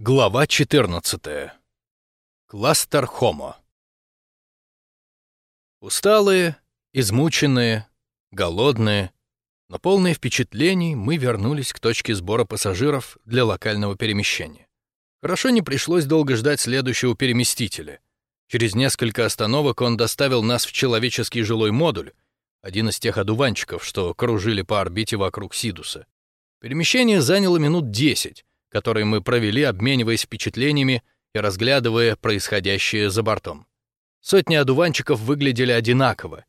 Глава 14. Кластер Хомо. Усталые, измученные, голодные, но полные впечатлений мы вернулись к точке сбора пассажиров для локального перемещения. Хорошо не пришлось долго ждать следующего переместителя. Через несколько остановок он доставил нас в человеческий жилой модуль, один из тех одуванчиков, что кружили по орбите вокруг Сидуса. Перемещение заняло минут десять, которые мы провели, обмениваясь впечатлениями и разглядывая происходящее за бортом. Сотни одуванчиков выглядели одинаково.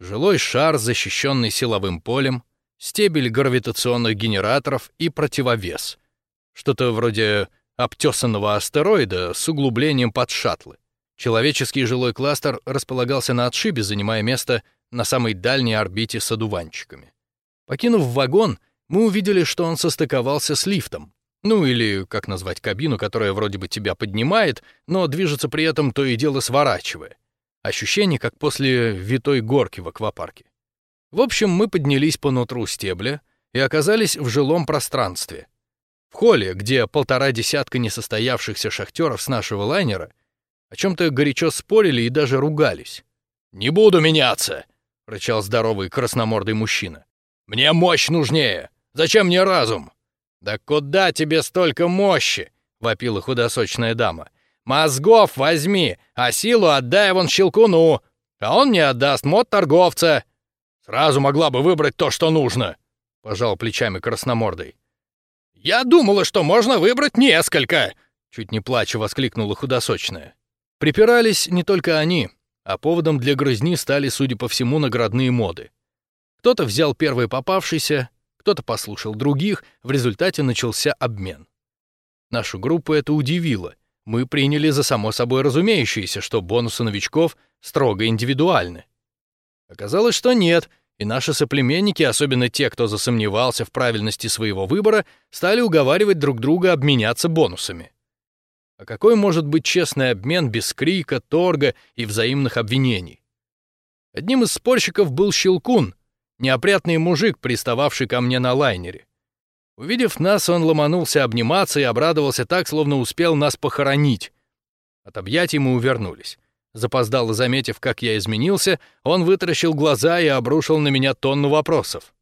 Жилой шар, защищенный силовым полем, стебель гравитационных генераторов и противовес. Что-то вроде обтесанного астероида с углублением под шаттлы. Человеческий жилой кластер располагался на отшибе, занимая место на самой дальней орбите с одуванчиками. Покинув вагон, мы увидели, что он состыковался с лифтом. Ну или, как назвать кабину, которая вроде бы тебя поднимает, но движется при этом то и дело сворачивая. Ощущение, как после витой горки в аквапарке. В общем, мы поднялись по нутру стебля и оказались в жилом пространстве. В холле, где полтора десятка несостоявшихся шахтеров с нашего лайнера о чем-то горячо спорили и даже ругались. «Не буду меняться!» — рычал здоровый красномордый мужчина. «Мне мощь нужнее! Зачем мне разум?» «Да куда тебе столько мощи?» — вопила худосочная дама. «Мозгов возьми, а силу отдай вон щелкуну, а он мне отдаст мод торговца». «Сразу могла бы выбрать то, что нужно», — пожал плечами красномордой. «Я думала, что можно выбрать несколько!» Чуть не плача воскликнула худосочная. Припирались не только они, а поводом для грызни стали, судя по всему, наградные моды. Кто-то взял первый попавшийся, кто-то послушал других, в результате начался обмен. Нашу группу это удивило. Мы приняли за само собой разумеющееся, что бонусы новичков строго индивидуальны. Оказалось, что нет, и наши соплеменники, особенно те, кто засомневался в правильности своего выбора, стали уговаривать друг друга обменяться бонусами. А какой может быть честный обмен без крика, торга и взаимных обвинений? Одним из спорщиков был Щелкун, неопрятный мужик, пристававший ко мне на лайнере. Увидев нас, он ломанулся обниматься и обрадовался так, словно успел нас похоронить. От объятий мы увернулись. Запоздало заметив, как я изменился, он вытаращил глаза и обрушил на меня тонну вопросов.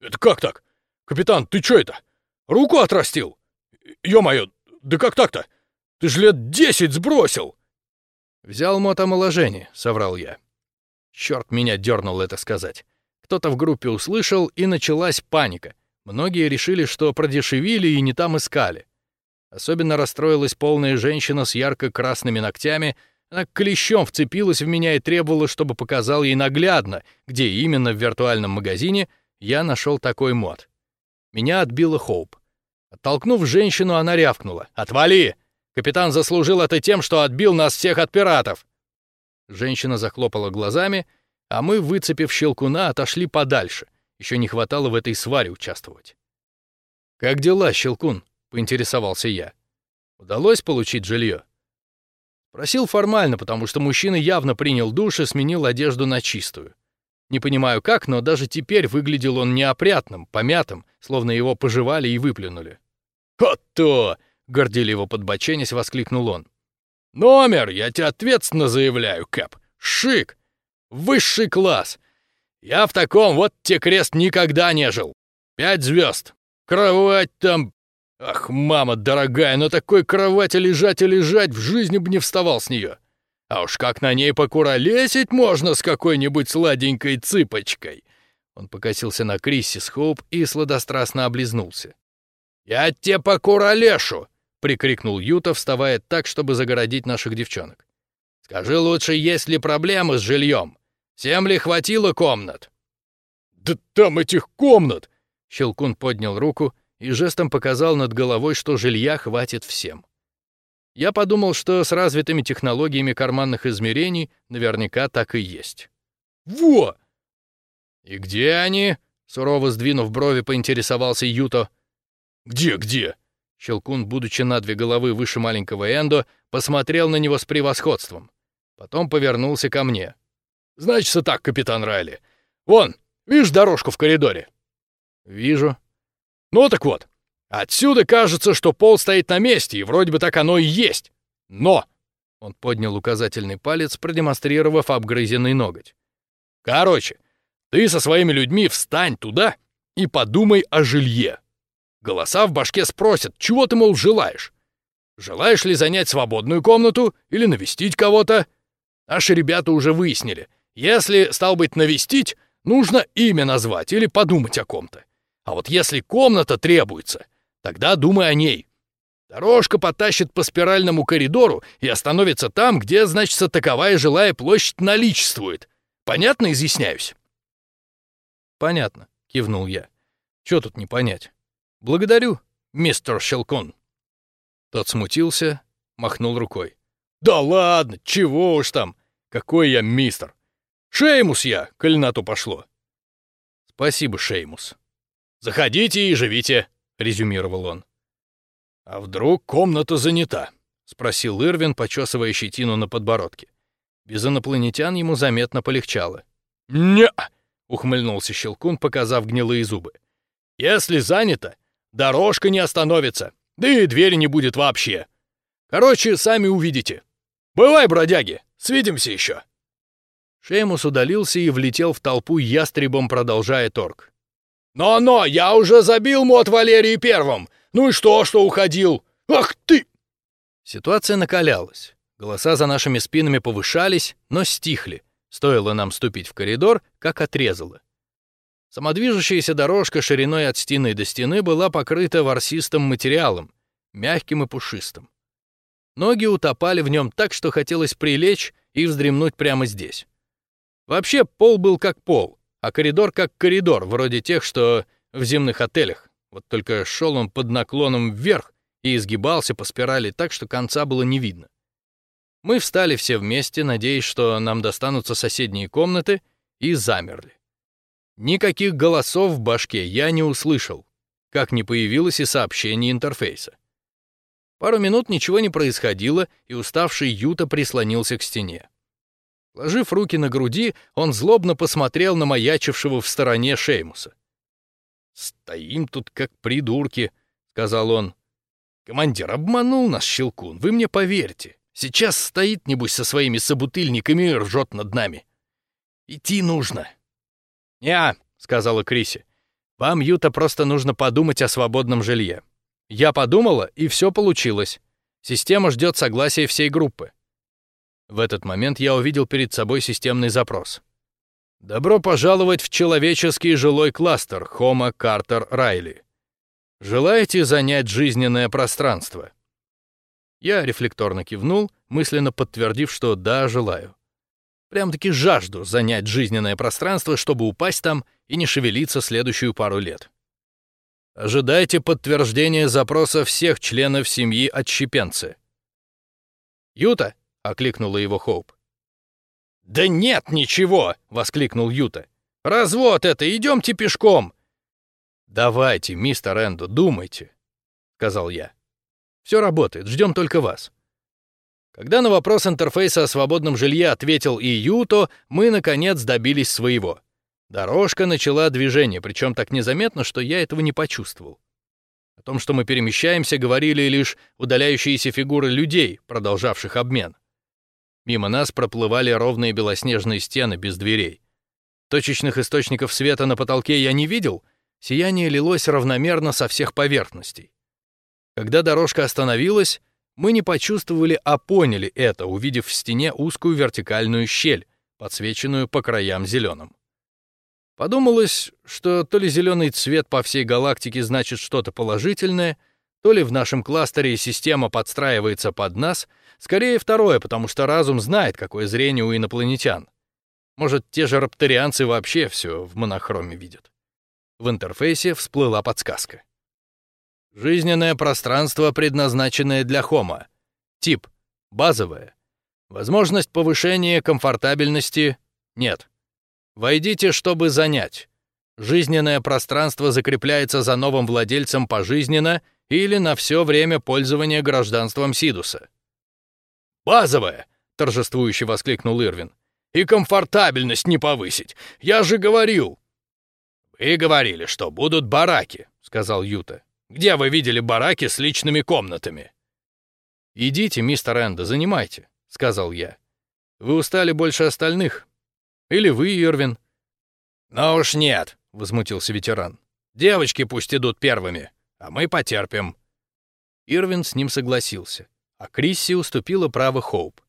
«Это как так? Капитан, ты чё это? Руку отрастил? Ё-моё, да как так-то? Ты же лет десять сбросил!» «Взял мотомоложение», — соврал я. Чёрт меня дернул это сказать. Кто-то в группе услышал, и началась паника. Многие решили, что продешевили и не там искали. Особенно расстроилась полная женщина с ярко-красными ногтями. Она клещом вцепилась в меня и требовала, чтобы показал ей наглядно, где именно в виртуальном магазине я нашел такой мод. Меня отбила Хоуп. Оттолкнув женщину, она рявкнула. «Отвали! Капитан заслужил это тем, что отбил нас всех от пиратов!» Женщина захлопала глазами — а мы, выцепив щелкуна, отошли подальше. Еще не хватало в этой сваре участвовать. «Как дела, щелкун?» — поинтересовался я. «Удалось получить жилье?» Просил формально, потому что мужчина явно принял душ и сменил одежду на чистую. Не понимаю как, но даже теперь выглядел он неопрятным, помятым, словно его пожевали и выплюнули. «Вот то!» — горделиво подбоченясь, воскликнул он. «Номер, я тебе ответственно заявляю, Кэп! Шик! Высший класс! Я в таком вот те крест никогда не жил. Пять звезд. Кровать там... Ах, мама дорогая, на такой кровати лежать и лежать в жизни бы не вставал с нее. А уж как на ней покуролесить можно с какой-нибудь сладенькой цыпочкой. Он покосился на Криссис Хоуп и сладострастно облизнулся. «Я тебе покуролешу!» — прикрикнул Юта, вставая так, чтобы загородить наших девчонок. «Скажи лучше, есть ли проблемы с жильем? Всем ли хватило комнат?» «Да там этих комнат!» Щелкун поднял руку и жестом показал над головой, что жилья хватит всем. Я подумал, что с развитыми технологиями карманных измерений наверняка так и есть. «Во!» «И где они?» — сурово сдвинув брови, поинтересовался Юто. «Где-где?» Щелкун, будучи на две головы выше маленького Эндо, посмотрел на него с превосходством. Потом повернулся ко мне. Значится так, капитан Райли. Вон, видишь дорожку в коридоре? Вижу. Ну так вот, Отсюда кажется, что пол стоит на месте, и вроде бы так оно и есть. Но!» Он поднял указательный палец, продемонстрировав обгрызенный ноготь. «Короче, ты со своими людьми встань туда и подумай о жилье. Голоса в башке спросят, чего ты, мол, желаешь? Желаешь ли занять свободную комнату или навестить кого-то? Наши ребята уже выяснили. Если, стал быть, навестить, нужно имя назвать или подумать о ком-то. А вот если комната требуется, тогда думай о ней. Дорожка потащит по спиральному коридору и остановится там, где, значит, таковая жилая площадь наличествует. Понятно изъясняюсь? Понятно, кивнул я. Что тут не понять? Благодарю, мистер Щелкон. Тот смутился, махнул рукой. «Да ладно, чего уж там! Какой я мистер! Шеймус я, коль на то пошло!» «Спасибо, Шеймус». «Заходите и живите», — резюмировал он. «А вдруг комната занята?» — спросил Ирвин, почесывая щетину на подбородке. Без инопланетян ему заметно полегчало. «Не!» — ухмыльнулся Щелкун, показав гнилые зубы. «Если занято, дорожка не остановится, да и двери не будет вообще. Короче, сами увидите. Бывай, бродяги, свидимся еще!» Шеймус удалился и влетел в толпу ястребом, продолжая торг. «Но-но, я уже забил мод Валерии первым! Ну и что, что уходил? Ах ты!» Ситуация накалялась. Голоса за нашими спинами повышались, но стихли. Стоило нам ступить в коридор, как отрезало. Самодвижущаяся дорожка шириной от стены до стены была покрыта ворсистым материалом, мягким и пушистым. Ноги утопали в нем так, что хотелось прилечь и вздремнуть прямо здесь. Вообще, пол был как пол, а коридор как коридор, вроде тех, что в земных отелях. Вот только шел он под наклоном вверх и изгибался по спирали так, что конца было не видно. Мы встали все вместе, надеясь, что нам достанутся соседние комнаты, и замерли. Никаких голосов в башке я не услышал, как не появилось и сообщение интерфейса. Пару минут ничего не происходило, и уставший Юта прислонился к стене. Ложив руки на груди, он злобно посмотрел на маячившего в стороне Шеймуса. «Стоим тут как придурки», — сказал он. «Командир обманул нас, Щелкун, вы мне поверьте. Сейчас стоит, небось, со своими собутыльниками и ржет над нами. Идти нужно». «Не», — сказала Криси. «Вам, Юта, просто нужно подумать о свободном жилье. Я подумала, и все получилось. Система ждет согласия всей группы». В этот момент я увидел перед собой системный запрос. «Добро пожаловать в человеческий жилой кластер Хома Картер Райли. Желаете занять жизненное пространство?» Я рефлекторно кивнул, мысленно подтвердив, что да, желаю. Прям-таки жажду занять жизненное пространство, чтобы упасть там и не шевелиться следующую пару лет. Ожидайте подтверждения запроса всех членов семьи отщепенцы. «Юта!» — окликнула его Хоуп. «Да нет ничего!» — воскликнул Юта. «Развод это, идемте пешком!» «Давайте, мистер Энду, думайте», — сказал я. «Все работает, ждем только вас». Когда на вопрос интерфейса о свободном жилье ответил и Юто, мы, наконец, добились своего. Дорожка начала движение, причем так незаметно, что я этого не почувствовал. О том, что мы перемещаемся, говорили лишь удаляющиеся фигуры людей, продолжавших обмен. Мимо нас проплывали ровные белоснежные стены без дверей. Точечных источников света на потолке я не видел, сияние лилось равномерно со всех поверхностей. Когда дорожка остановилась, мы не почувствовали, а поняли это, увидев в стене узкую вертикальную щель, подсвеченную по краям зеленым. Подумалось, что то ли зеленый цвет по всей галактике значит что-то положительное, то ли в нашем кластере система подстраивается под нас, скорее второе, потому что разум знает, какое зрение у инопланетян. Может, те же рапторианцы вообще все в монохроме видят. В интерфейсе всплыла подсказка. Жизненное пространство, предназначенное для хома. Тип — базовое. Возможность повышения комфортабельности — нет. Войдите, чтобы занять. Жизненное пространство закрепляется за новым владельцем пожизненно или на все время пользования гражданством Сидуса. «Базовое!» — торжествующе воскликнул Ирвин. «И комфортабельность не повысить! Я же говорил!» «Вы говорили, что будут бараки», — сказал Юта. Где вы видели бараки с личными комнатами?» «Идите, мистер Энда, занимайте», — сказал я. «Вы устали больше остальных. Или вы, Ирвин?» «Ну уж нет», — возмутился ветеран. «Девочки пусть идут первыми, а мы потерпим». Ирвин с ним согласился, а Крисси уступила право Хоуп.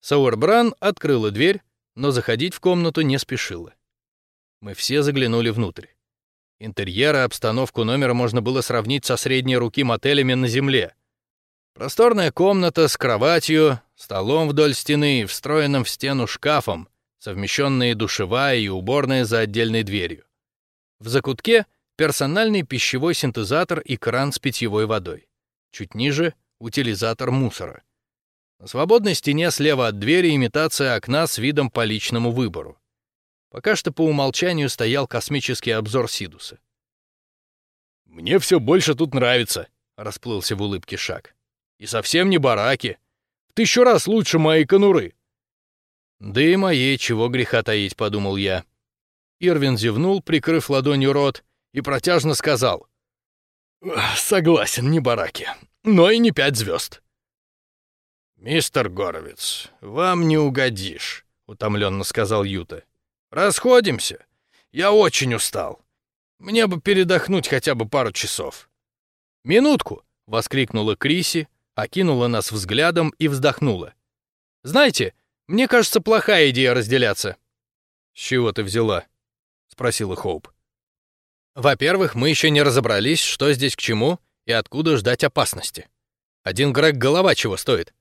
Сауэрбран открыла дверь, но заходить в комнату не спешила. Мы все заглянули внутрь. Интерьер и обстановку номера можно было сравнить со средней руки мотелями на земле. Просторная комната с кроватью, столом вдоль стены и встроенным в стену шкафом, совмещенные душевая и уборная за отдельной дверью. В закутке персональный пищевой синтезатор и кран с питьевой водой. Чуть ниже — утилизатор мусора. На свободной стене слева от двери имитация окна с видом по личному выбору. Пока что по умолчанию стоял космический обзор Сидуса. «Мне все больше тут нравится», — расплылся в улыбке Шаг. «И совсем не бараки. В тысячу раз лучше моей конуры». «Да и моей, чего греха таить», — подумал я. Ирвин зевнул, прикрыв ладонью рот, и протяжно сказал. «Согласен, не бараки, но и не пять звезд». «Мистер Горовец, вам не угодишь», — утомленно сказал Юта. Расходимся. Я очень устал. Мне бы передохнуть хотя бы пару часов. Минутку, воскликнула Криси, окинула нас взглядом и вздохнула. Знаете, мне кажется, плохая идея разделяться. С чего ты взяла? спросила Хоуп. Во-первых, мы еще не разобрались, что здесь к чему и откуда ждать опасности. Один Грег голова чего стоит.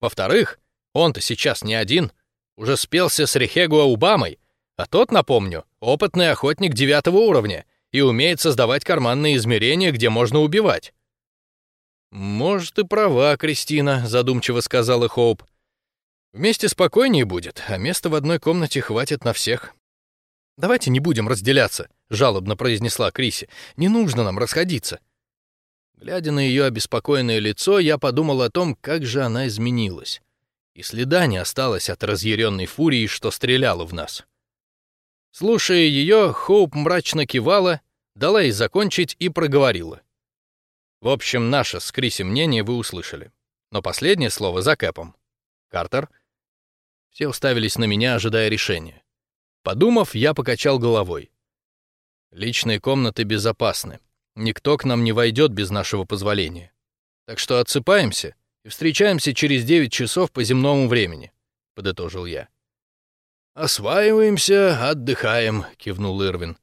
Во-вторых, он-то сейчас не один, уже спелся с Рихегуа Убамой, а тот, напомню, опытный охотник девятого уровня и умеет создавать карманные измерения, где можно убивать. «Может, и права, Кристина», — задумчиво сказала Хоуп. «Вместе спокойнее будет, а места в одной комнате хватит на всех». «Давайте не будем разделяться», — жалобно произнесла Криси. «Не нужно нам расходиться». Глядя на ее обеспокоенное лицо, я подумал о том, как же она изменилась. И следа не осталось от разъяренной фурии, что стреляла в нас. Слушая ее, Хоуп мрачно кивала, дала ей закончить и проговорила. В общем, наше с Криси мнение вы услышали. Но последнее слово за Кэпом. Картер? Все уставились на меня, ожидая решения. Подумав, я покачал головой. Личные комнаты безопасны. Никто к нам не войдет без нашего позволения. Так что отсыпаемся и встречаемся через 9 часов по земному времени, подытожил я. «Осваиваемся, отдыхаем», — кивнул Ирвин.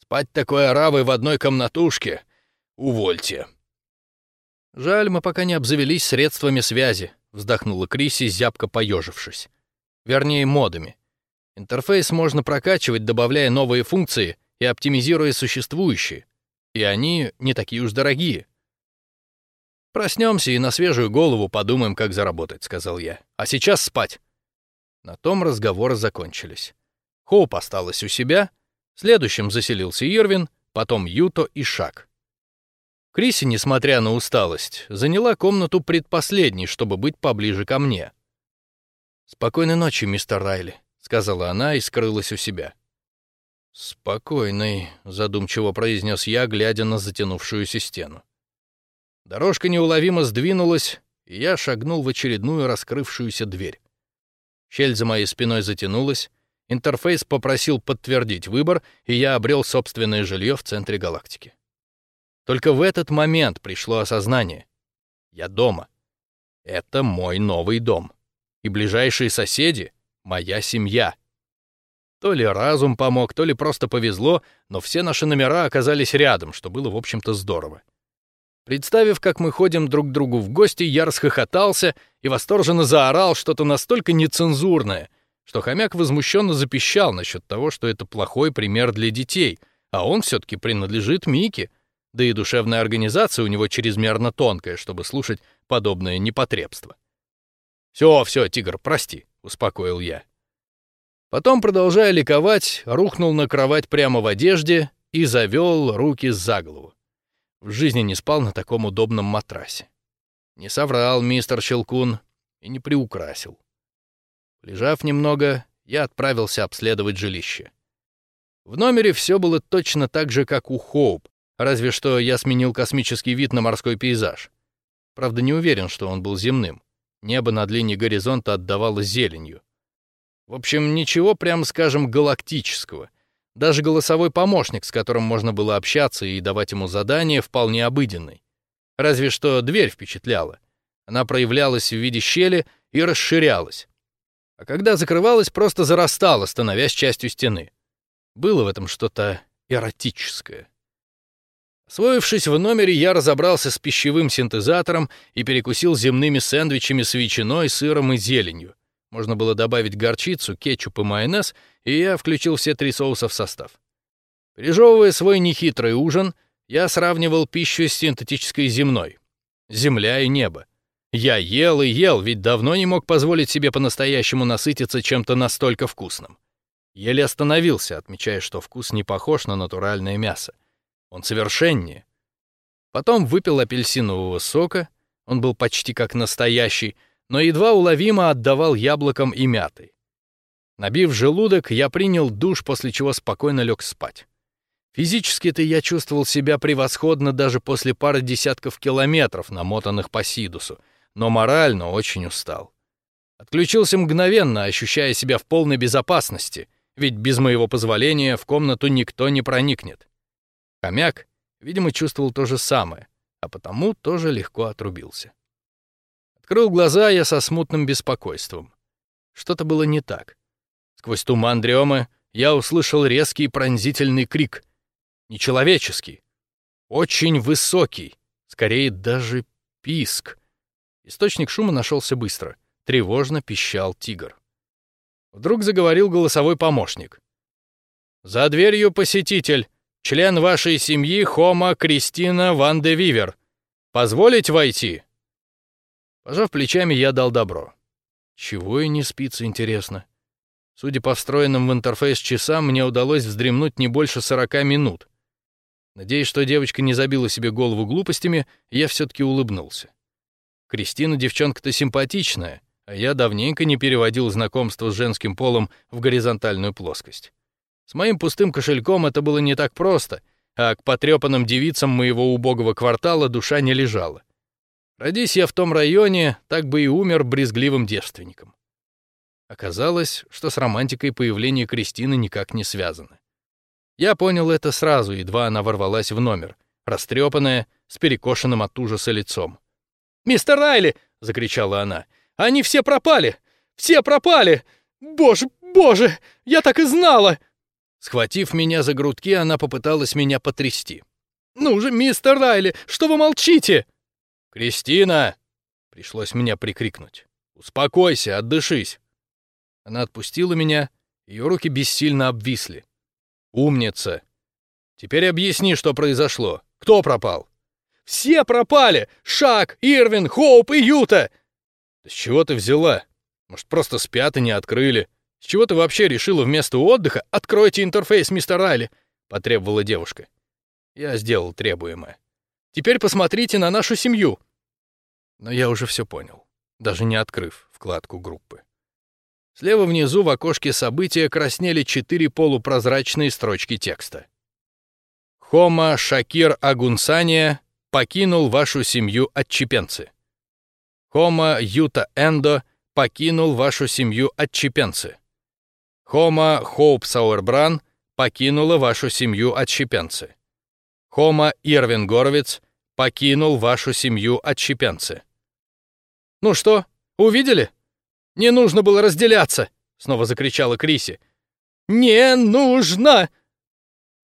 «Спать такой оравой в одной комнатушке? Увольте». «Жаль, мы пока не обзавелись средствами связи», — вздохнула Криси, зябко поежившись. «Вернее, модами. Интерфейс можно прокачивать, добавляя новые функции и оптимизируя существующие. И они не такие уж дорогие». «Проснемся и на свежую голову подумаем, как заработать», — сказал я. «А сейчас спать». На том разговоры закончились. Хоуп осталась у себя, следующим заселился Ирвин, потом Юто и Шак. Криси, несмотря на усталость, заняла комнату предпоследней, чтобы быть поближе ко мне. «Спокойной ночи, мистер Райли», — сказала она и скрылась у себя. «Спокойной», — задумчиво произнес я, глядя на затянувшуюся стену. Дорожка неуловимо сдвинулась, и я шагнул в очередную раскрывшуюся дверь. Щель за моей спиной затянулась, интерфейс попросил подтвердить выбор, и я обрел собственное жилье в центре галактики. Только в этот момент пришло осознание. Я дома. Это мой новый дом. И ближайшие соседи — моя семья. То ли разум помог, то ли просто повезло, но все наши номера оказались рядом, что было, в общем-то, здорово. Представив, как мы ходим друг к другу в гости, я расхохотался и восторженно заорал что-то настолько нецензурное, что хомяк возмущенно запищал насчет того, что это плохой пример для детей, а он все-таки принадлежит Мике, да и душевная организация у него чрезмерно тонкая, чтобы слушать подобное непотребство. «Все, все, тигр, прости», — успокоил я. Потом, продолжая ликовать, рухнул на кровать прямо в одежде и завел руки за голову. В жизни не спал на таком удобном матрасе. Не соврал мистер Щелкун и не приукрасил. Лежав немного, я отправился обследовать жилище. В номере все было точно так же, как у Хоуп, разве что я сменил космический вид на морской пейзаж. Правда, не уверен, что он был земным. Небо над линией горизонта отдавало зеленью. В общем, ничего, прямо скажем, галактического. Даже голосовой помощник, с которым можно было общаться и давать ему задания, вполне обыденный. Разве что дверь впечатляла. Она проявлялась в виде щели и расширялась. А когда закрывалась, просто зарастала, становясь частью стены. Было в этом что-то эротическое. Освоившись в номере, я разобрался с пищевым синтезатором и перекусил земными сэндвичами с ветчиной, сыром и зеленью. Можно было добавить горчицу, кетчуп и майонез, и я включил все три соуса в состав. Пережевывая свой нехитрый ужин, я сравнивал пищу с синтетической земной. Земля и небо. Я ел и ел, ведь давно не мог позволить себе по-настоящему насытиться чем-то настолько вкусным. Еле остановился, отмечая, что вкус не похож на натуральное мясо. Он совершеннее. Потом выпил апельсинового сока, он был почти как настоящий, но едва уловимо отдавал яблокам и мятой. Набив желудок, я принял душ, после чего спокойно лег спать. Физически-то я чувствовал себя превосходно даже после пары десятков километров, намотанных по Сидусу, но морально очень устал. Отключился мгновенно, ощущая себя в полной безопасности, ведь без моего позволения в комнату никто не проникнет. Хомяк, видимо, чувствовал то же самое, а потому тоже легко отрубился. Открыл глаза я со смутным беспокойством. Что-то было не так. Сквозь туман дремы я услышал резкий пронзительный крик. Нечеловеческий. Очень высокий. Скорее, даже писк. Источник шума нашелся быстро. Тревожно пищал тигр. Вдруг заговорил голосовой помощник. «За дверью посетитель член вашей семьи Хома Кристина Ван де Вивер. Позволить войти?» Пожав плечами, я дал добро. Чего и не спится, интересно. Судя по встроенным в интерфейс часам, мне удалось вздремнуть не больше 40 минут. Надеясь, что девочка не забила себе голову глупостями, я все-таки улыбнулся. Кристина девчонка-то симпатичная, а я давненько не переводил знакомство с женским полом в горизонтальную плоскость. С моим пустым кошельком это было не так просто, а к потрепанным девицам моего убогого квартала душа не лежала. Родись я в том районе, так бы и умер брезгливым девственником. Оказалось, что с романтикой появление Кристины никак не связано. Я понял это сразу, едва она ворвалась в номер, растрепанная, с перекошенным от ужаса лицом. «Мистер Райли!» — закричала она. «Они все пропали! Все пропали! Боже, боже! Я так и знала!» Схватив меня за грудки, она попыталась меня потрясти. «Ну же, мистер Райли, что вы молчите?» «Кристина!» — пришлось меня прикрикнуть. «Успокойся, отдышись!» Она отпустила меня, ее руки бессильно обвисли. «Умница! Теперь объясни, что произошло. Кто пропал?» «Все пропали! Шак, Ирвин, Хоуп и Юта!» «С чего ты взяла? Может, просто спят и не открыли?» «С чего ты вообще решила вместо отдыха откройте интерфейс, мистер Райли?» — потребовала девушка. Я сделал требуемое. «Теперь посмотрите на нашу семью». Но я уже все понял, даже не открыв вкладку группы. Слева внизу в окошке события краснели четыре полупрозрачные строчки текста. «Хома Шакир Агунсания покинул вашу семью отчепенцы». «Хома Юта Эндо покинул вашу семью отчепенцы». Хома Хоуп Сауэрбран покинула вашу семью отщепенцы. Хома Ирвин Горовиц покинул вашу семью отщепенцы. «Ну что, увидели? Не нужно было разделяться!» — снова закричала Криси. «Не нужно!»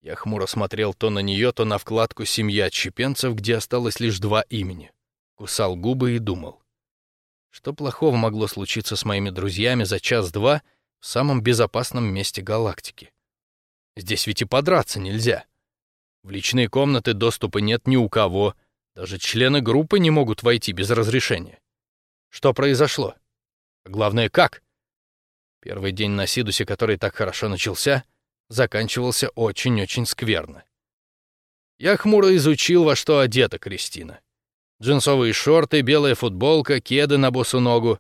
Я хмуро смотрел то на нее, то на вкладку «Семья отщепенцев», где осталось лишь два имени. Кусал губы и думал. Что плохого могло случиться с моими друзьями за час-два — самом безопасном месте галактики. Здесь ведь и подраться нельзя. В личные комнаты доступа нет ни у кого, даже члены группы не могут войти без разрешения. Что произошло? А главное, как? Первый день на Сидусе, который так хорошо начался, заканчивался очень-очень скверно. Я хмуро изучил, во что одета Кристина. Джинсовые шорты, белая футболка, кеды на босу ногу.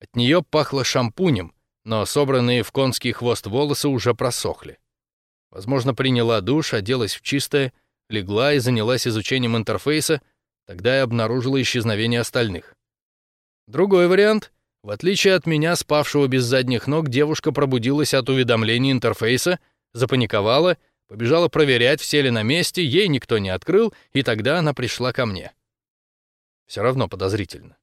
От нее пахло шампунем, но собранные в конский хвост волосы уже просохли. Возможно, приняла душ, оделась в чистое, легла и занялась изучением интерфейса, тогда я обнаружила исчезновение остальных. Другой вариант. В отличие от меня, спавшего без задних ног, девушка пробудилась от уведомлений интерфейса, запаниковала, побежала проверять, все ли на месте, ей никто не открыл, и тогда она пришла ко мне. Все равно подозрительно.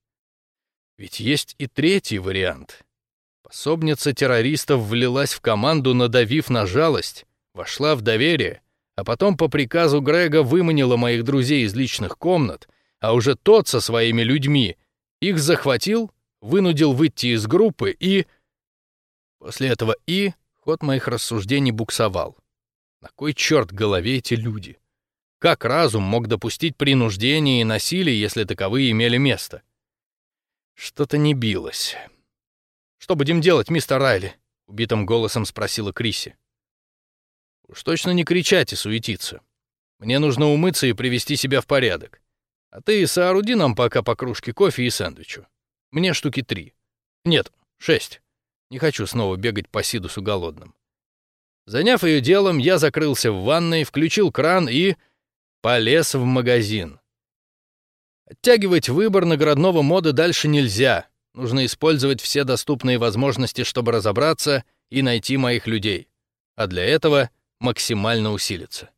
Ведь есть и третий вариант. Пособница террористов влилась в команду, надавив на жалость, вошла в доверие, а потом по приказу Грега выманила моих друзей из личных комнат, а уже тот со своими людьми их захватил, вынудил выйти из группы и... После этого «и» ход моих рассуждений буксовал. На кой черт голове эти люди? Как разум мог допустить принуждение и насилие, если таковые имели место? Что-то не билось. «Что будем делать, мистер Райли?» — убитым голосом спросила Криси. «Уж точно не кричать и суетиться. Мне нужно умыться и привести себя в порядок. А ты сооруди нам пока по кружке кофе и сэндвичу. Мне штуки три. Нет, шесть. Не хочу снова бегать по Сидусу голодным». Заняв ее делом, я закрылся в ванной, включил кран и... полез в магазин. Оттягивать выбор наградного мода дальше нельзя. Нужно использовать все доступные возможности, чтобы разобраться и найти моих людей. А для этого максимально усилиться.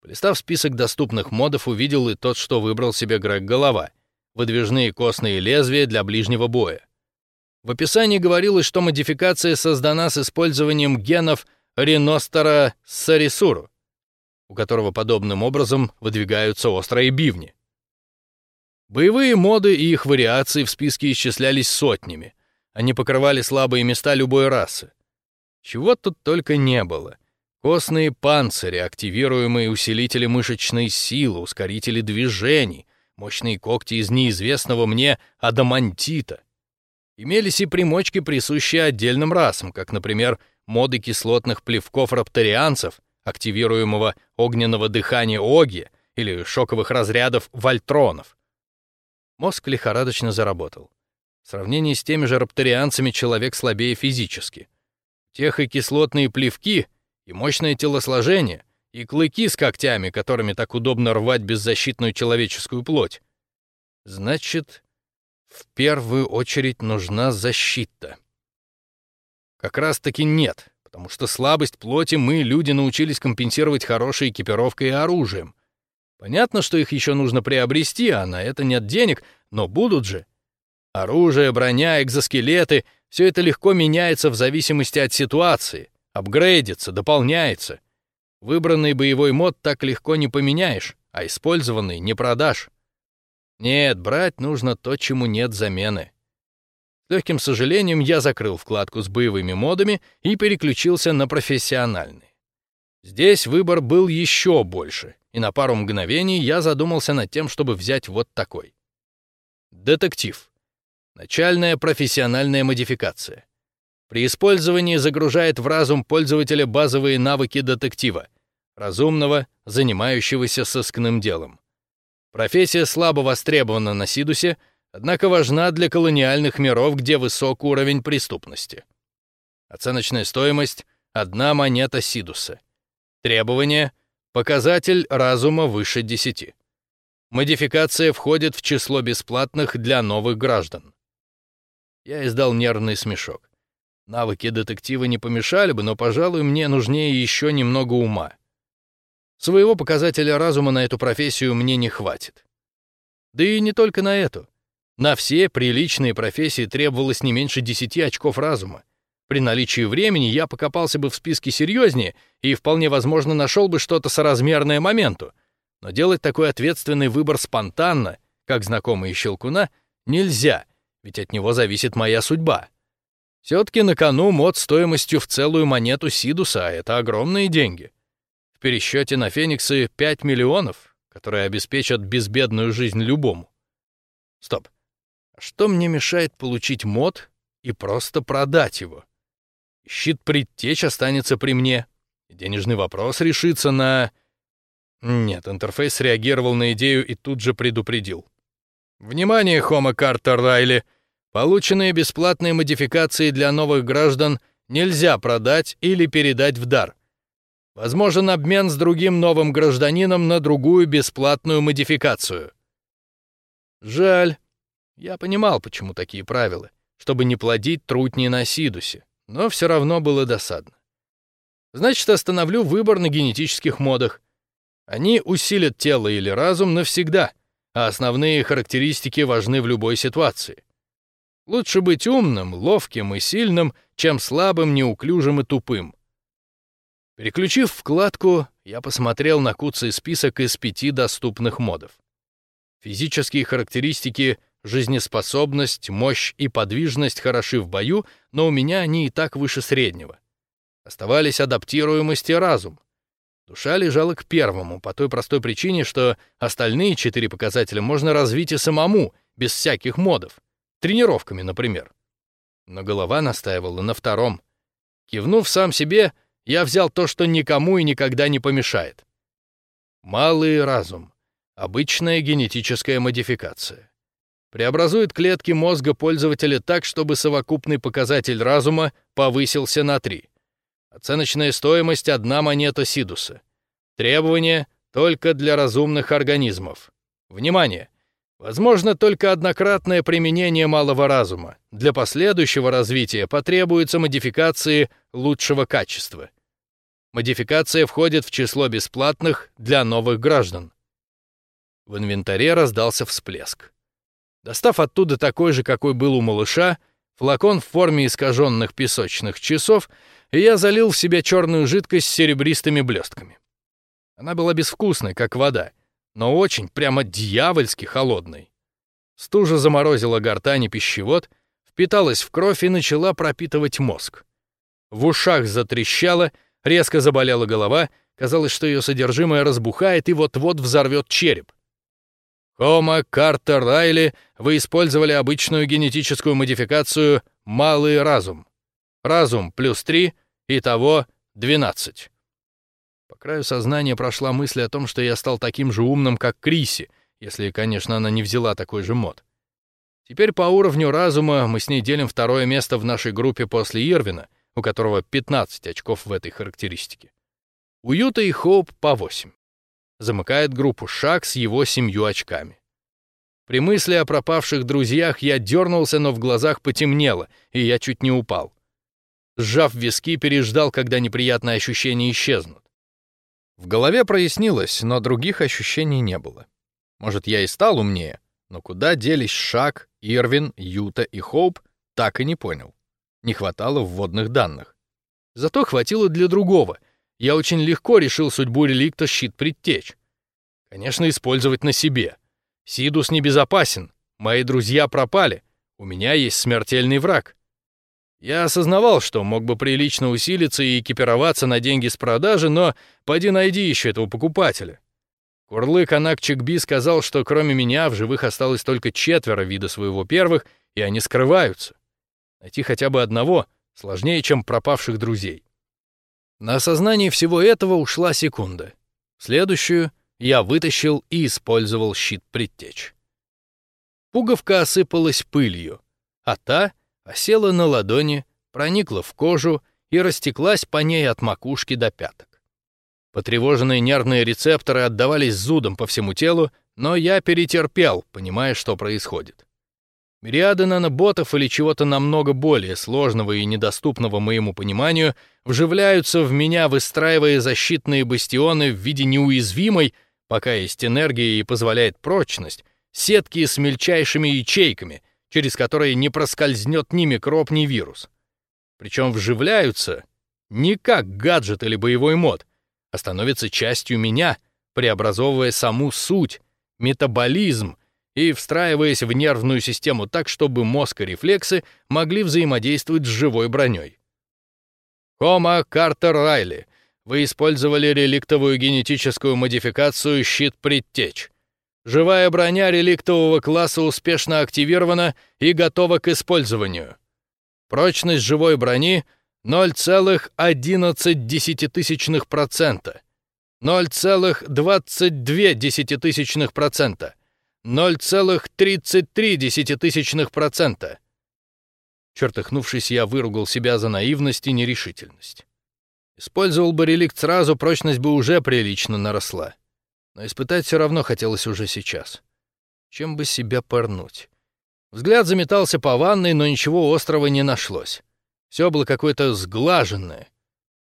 Полистав список доступных модов, увидел и тот, что выбрал себе Грег Голова. Выдвижные костные лезвия для ближнего боя. В описании говорилось, что модификация создана с использованием генов Риностера Сарисуру, у которого подобным образом выдвигаются острые бивни. Боевые моды и их вариации в списке исчислялись сотнями. Они покрывали слабые места любой расы. Чего тут только не было. Костные панцири, активируемые усилители мышечной силы, ускорители движений, мощные когти из неизвестного мне адамантита. Имелись и примочки, присущие отдельным расам, как, например, моды кислотных плевков рапторианцев, активируемого огненного дыхания Оги или шоковых разрядов вольтронов. Мозг лихорадочно заработал. В сравнении с теми же рапторианцами человек слабее физически. Тех и кислотные плевки, и мощное телосложение, и клыки с когтями, которыми так удобно рвать беззащитную человеческую плоть. Значит, в первую очередь нужна защита. Как раз-таки нет, потому что слабость плоти мы, люди, научились компенсировать хорошей экипировкой и оружием. Понятно, что их еще нужно приобрести, а на это нет денег, но будут же. Оружие, броня, экзоскелеты — все это легко меняется в зависимости от ситуации, апгрейдится, дополняется. Выбранный боевой мод так легко не поменяешь, а использованный не продашь. Нет, брать нужно то, чему нет замены. С легким сожалением я закрыл вкладку с боевыми модами и переключился на профессиональный. Здесь выбор был еще больше, и на пару мгновений я задумался над тем, чтобы взять вот такой. Детектив. Начальная профессиональная модификация. При использовании загружает в разум пользователя базовые навыки детектива, разумного, занимающегося сыскным делом. Профессия слабо востребована на Сидусе, однако важна для колониальных миров, где высок уровень преступности. Оценочная стоимость — одна монета Сидуса. Требования — Показатель разума выше 10. Модификация входит в число бесплатных для новых граждан. Я издал нервный смешок. Навыки детектива не помешали бы, но, пожалуй, мне нужнее еще немного ума. Своего показателя разума на эту профессию мне не хватит. Да и не только на эту. На все приличные профессии требовалось не меньше 10 очков разума. При наличии времени я покопался бы в списке серьезнее и вполне возможно нашел бы что-то соразмерное моменту. Но делать такой ответственный выбор спонтанно, как знакомые Щелкуна, нельзя, ведь от него зависит моя судьба. Все-таки на кону мод стоимостью в целую монету Сидуса, а это огромные деньги. В пересчете на Фениксы 5 миллионов, которые обеспечат безбедную жизнь любому. Стоп. А что мне мешает получить мод и просто продать его? Щит предтеч останется при мне. Денежный вопрос решится на... Нет, интерфейс реагировал на идею и тут же предупредил. Внимание, Хома Картер Райли! Полученные бесплатные модификации для новых граждан нельзя продать или передать в дар. Возможен обмен с другим новым гражданином на другую бесплатную модификацию. Жаль. Я понимал, почему такие правила, чтобы не плодить трутни на Сидусе, но все равно было досадно. Значит, остановлю выбор на генетических модах. Они усилят тело или разум навсегда, а основные характеристики важны в любой ситуации. Лучше быть умным, ловким и сильным, чем слабым, неуклюжим и тупым. Переключив вкладку, я посмотрел на куцый список из пяти доступных модов. Физические характеристики, жизнеспособность, мощь и подвижность хороши в бою, но у меня они и так выше среднего. Оставались адаптируемость и разум. Душа лежала к первому, по той простой причине, что остальные четыре показателя можно развить и самому, без всяких модов. Тренировками, например. Но голова настаивала на втором. Кивнув сам себе, я взял то, что никому и никогда не помешает. Малый разум. Обычная генетическая модификация. Преобразует клетки мозга пользователя так, чтобы совокупный показатель разума повысился на 3. Оценочная стоимость — одна монета Сидуса. Требования только для разумных организмов. Внимание! Возможно только однократное применение малого разума. Для последующего развития потребуются модификации лучшего качества. Модификация входит в число бесплатных для новых граждан. В инвентаре раздался всплеск. Достав оттуда такой же, какой был у малыша, флакон в форме искаженных песочных часов, я залил в себя черную жидкость с серебристыми блестками. Она была безвкусной, как вода, но очень, прямо дьявольски холодной. Стужа заморозила гортань и пищевод, впиталась в кровь и начала пропитывать мозг. В ушах затрещало, резко заболела голова, казалось, что ее содержимое разбухает и вот-вот взорвет череп. Хома Картер Райли вы использовали обычную генетическую модификацию «малый разум». Разум плюс 3, итого 12. По краю сознания прошла мысль о том, что я стал таким же умным, как Криси, если, конечно, она не взяла такой же мод. Теперь по уровню разума мы с ней делим второе место в нашей группе после Ирвина, у которого 15 очков в этой характеристике. У Юта и Хоуп по 8. Замыкает группу Шаг с его семью очками. При мысли о пропавших друзьях я дернулся, но в глазах потемнело, и я чуть не упал. Сжав виски, переждал, когда неприятные ощущения исчезнут. В голове прояснилось, но других ощущений не было. Может, я и стал умнее, но куда делись Шак, Ирвин, Юта и Хоуп, так и не понял. Не хватало вводных данных. Зато хватило для другого. Я очень легко решил судьбу реликта щит предтеч. Конечно, использовать на себе. Сидус небезопасен. Мои друзья пропали. У меня есть смертельный враг. Я осознавал, что мог бы прилично усилиться и экипироваться на деньги с продажи, но поди найди еще этого покупателя. Курлык Анакчикби сказал, что кроме меня в живых осталось только четверо вида своего первых, и они скрываются. Найти хотя бы одного сложнее, чем пропавших друзей. На осознание всего этого ушла секунда. Следующую я вытащил и использовал щит предтеч. Пуговка осыпалась пылью, а та — осела на ладони, проникла в кожу и растеклась по ней от макушки до пяток. Потревоженные нервные рецепторы отдавались зудом по всему телу, но я перетерпел, понимая, что происходит. Мириады наноботов или чего-то намного более сложного и недоступного моему пониманию вживляются в меня, выстраивая защитные бастионы в виде неуязвимой, пока есть энергия и позволяет прочность, сетки с мельчайшими ячейками — через которые не проскользнет ни микроб, ни вирус. Причем вживляются не как гаджет или боевой мод, а становятся частью меня, преобразовывая саму суть, метаболизм и встраиваясь в нервную систему так, чтобы мозг и рефлексы могли взаимодействовать с живой броней. Хома Картер Райли, вы использовали реликтовую генетическую модификацию щит предтеч. Живая броня реликтового класса успешно активирована и готова к использованию. Прочность живой брони 0,11%, 0,22%, 0,33%. Чертыхнувшись, я выругал себя за наивность и нерешительность. Использовал бы реликт сразу, прочность бы уже прилично наросла. Но испытать все равно хотелось уже сейчас. Чем бы себя порнуть? Взгляд заметался по ванной, но ничего острого не нашлось. Все было какое-то сглаженное.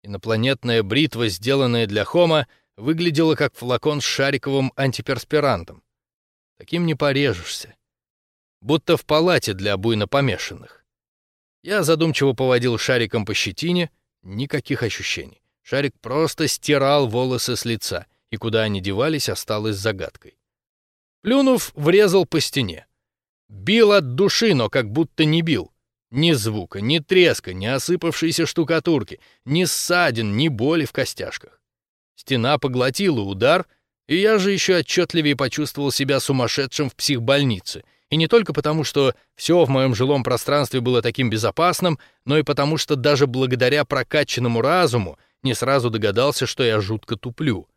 Инопланетная бритва, сделанная для Хома, выглядела как флакон с шариковым антиперспирантом. Таким не порежешься. Будто в палате для буйно помешанных. Я задумчиво поводил шариком по щетине, никаких ощущений. Шарик просто стирал волосы с лица, и куда они девались, осталось загадкой. Плюнув, врезал по стене. Бил от души, но как будто не бил. Ни звука, ни треска, ни осыпавшейся штукатурки, ни ссадин, ни боли в костяшках. Стена поглотила удар, и я же еще отчетливее почувствовал себя сумасшедшим в психбольнице. И не только потому, что все в моем жилом пространстве было таким безопасным, но и потому, что даже благодаря прокачанному разуму не сразу догадался, что я жутко туплю.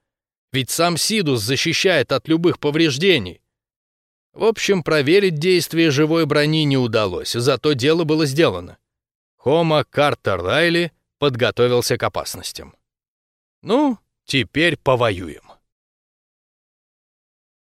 Ведь сам Сидус защищает от любых повреждений. В общем, проверить действие живой брони не удалось, зато дело было сделано. Хома Картер Райли подготовился к опасностям. Ну, теперь повоюем.